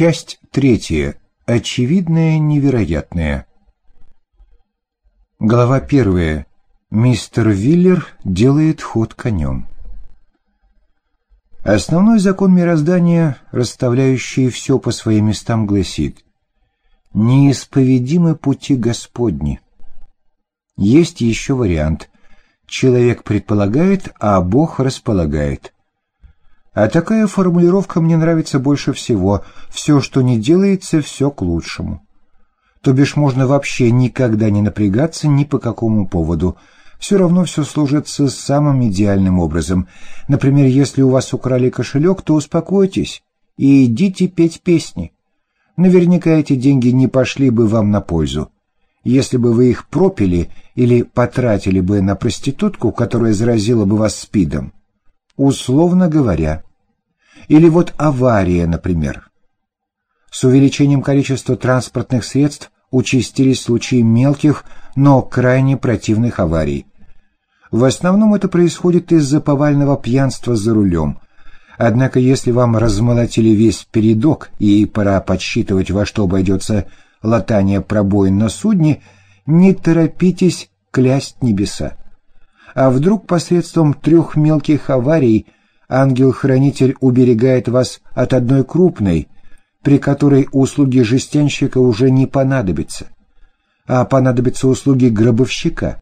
Часть третья. Очевидное невероятное. Глава первая. Мистер Виллер делает ход конем. Основной закон мироздания, расставляющий все по своим местам, гласит «Неисповедимы пути Господни». Есть еще вариант. Человек предполагает, а Бог располагает – а такая формулировка мне нравится больше всего. Все, что не делается, все к лучшему. То бишь можно вообще никогда не напрягаться ни по какому поводу. Все равно все служится самым идеальным образом. Например, если у вас украли кошелек, то успокойтесь и идите петь песни. Наверняка эти деньги не пошли бы вам на пользу. Если бы вы их пропили или потратили бы на проститутку, которая заразила бы вас спидом. Условно говоря, или вот авария, например. С увеличением количества транспортных средств участились случаи мелких, но крайне противных аварий. В основном это происходит из-за повального пьянства за рулем. Однако если вам размолотили весь передок и пора подсчитывать, во что обойдется латание пробоин на судне, не торопитесь клясть небеса. А вдруг посредством трех мелких аварий – ангел-хранитель уберегает вас от одной крупной, при которой услуги жестянщика уже не понадобятся, а понадобятся услуги гробовщика.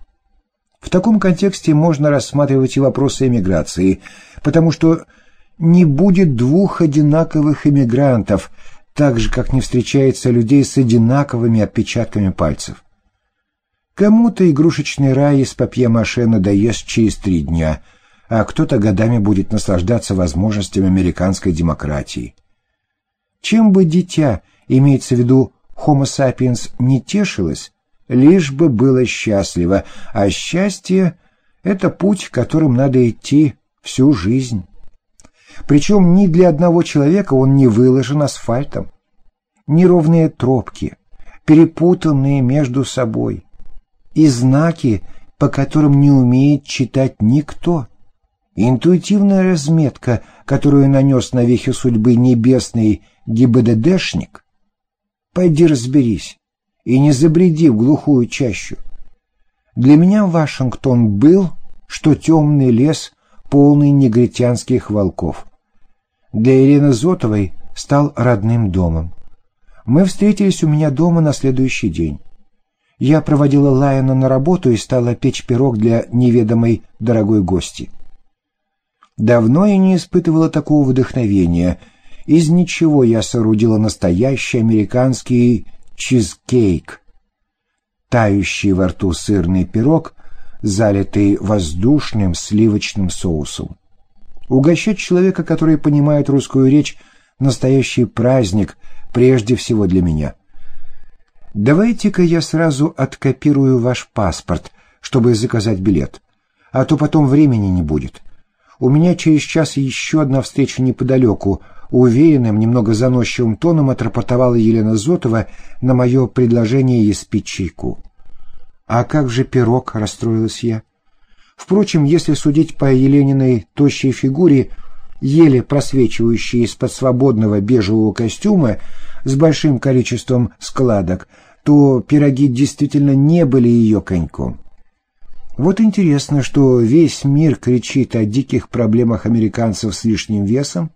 В таком контексте можно рассматривать и вопросы эмиграции, потому что не будет двух одинаковых эмигрантов, так же, как не встречается людей с одинаковыми отпечатками пальцев. Кому-то игрушечный рай из папье-маше надоест через три дня – а кто-то годами будет наслаждаться возможностями американской демократии. Чем бы дитя, имеется в виду Homo sapiens, не тешилось, лишь бы было счастливо, а счастье — это путь, которым надо идти всю жизнь. Причем ни для одного человека он не выложен асфальтом. Неровные тропки, перепутанные между собой, и знаки, по которым не умеет читать никто — Интуитивная разметка, которую нанес на вехе судьбы небесный ГИБДДшник, пойди разберись и не забреди в глухую чащу. Для меня Вашингтон был, что темный лес, полный негритянских волков. Для Елены Зотовой стал родным домом. Мы встретились у меня дома на следующий день. Я проводила Лайона на работу и стала печь пирог для неведомой дорогой гости. Давно я не испытывала такого вдохновения. Из ничего я соорудила настоящий американский чизкейк. Тающий во рту сырный пирог, залитый воздушным сливочным соусом. Угощать человека, который понимает русскую речь, настоящий праздник, прежде всего для меня. Давайте-ка я сразу откопирую ваш паспорт, чтобы заказать билет, а то потом времени не будет. У меня через час еще одна встреча неподалеку. Уверенным, немного заносчивым тоном отрапортовала Елена Зотова на мое предложение испить чайку. «А как же пирог?» — расстроилась я. Впрочем, если судить по Елениной тощей фигуре, еле просвечивающей из-под свободного бежевого костюма с большим количеством складок, то пироги действительно не были ее коньком. Вот интересно, что весь мир кричит о диких проблемах американцев с лишним весом,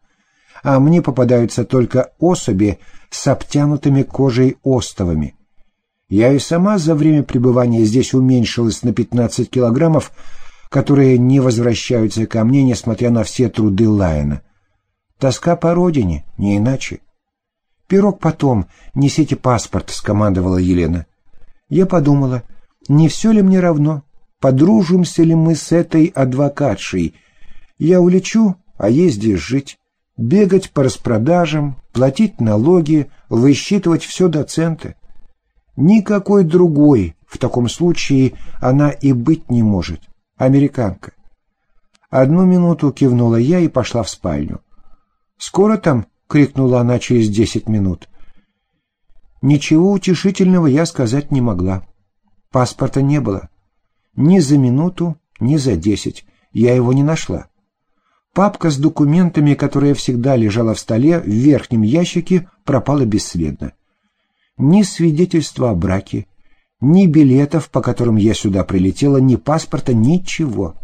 а мне попадаются только особи с обтянутыми кожей остовами. Я и сама за время пребывания здесь уменьшилась на 15 килограммов, которые не возвращаются ко мне, несмотря на все труды Лайена. Тоска по родине, не иначе. «Пирог потом, несите паспорт», — скомандовала Елена. Я подумала, не все ли мне равно? Подружимся ли мы с этой адвокатшей. Я улечу, а ей здесь жить, бегать по распродажам, платить налоги, высчитывать все до цента. Никакой другой в таком случае она и быть не может. Американка. Одну минуту кивнула я и пошла в спальню. «Скоро там?» — крикнула она через десять минут. Ничего утешительного я сказать не могла. Паспорта не было. Ни за минуту, ни за десять. Я его не нашла. Папка с документами, которая всегда лежала в столе в верхнем ящике, пропала бесследно. Ни свидетельства о браке, ни билетов, по которым я сюда прилетела, ни паспорта, ничего.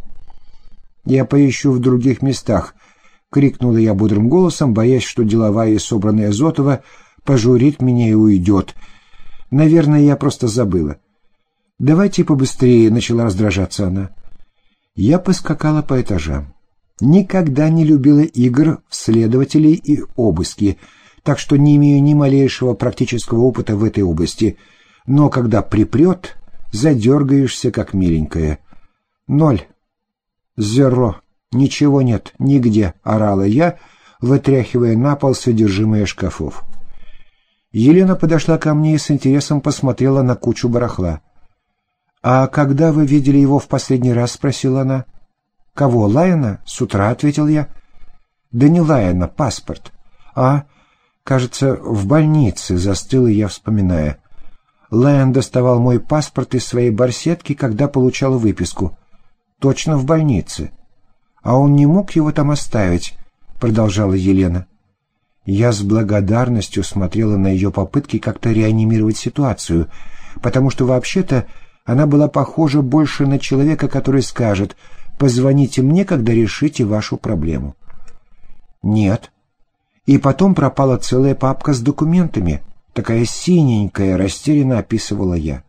«Я поищу в других местах», — крикнула я бодрым голосом, боясь, что деловая и собранная Зотова пожурит меня и уйдет. Наверное, я просто забыла. «Давайте побыстрее», — начала раздражаться она. Я поскакала по этажам. Никогда не любила игр в следователей и обыски, так что не имею ни малейшего практического опыта в этой области. Но когда припрет, задергаешься, как миленькая. Ноль. Зеро. Ничего нет, нигде, орала я, вытряхивая на пол содержимое шкафов. Елена подошла ко мне и с интересом посмотрела на кучу барахла. «А когда вы видели его в последний раз?» — спросила она. «Кого, Лайена?» — с утра ответил я. «Да не Лайена, паспорт». «А, кажется, в больнице», — застыла я, вспоминая. Лайен доставал мой паспорт из своей барсетки, когда получал выписку. «Точно в больнице». «А он не мог его там оставить», — продолжала Елена. Я с благодарностью смотрела на ее попытки как-то реанимировать ситуацию, потому что вообще-то она была похожа больше на человека, который скажет «позвоните мне, когда решите вашу проблему». Нет. И потом пропала целая папка с документами, такая синенькая, растерянно описывала я.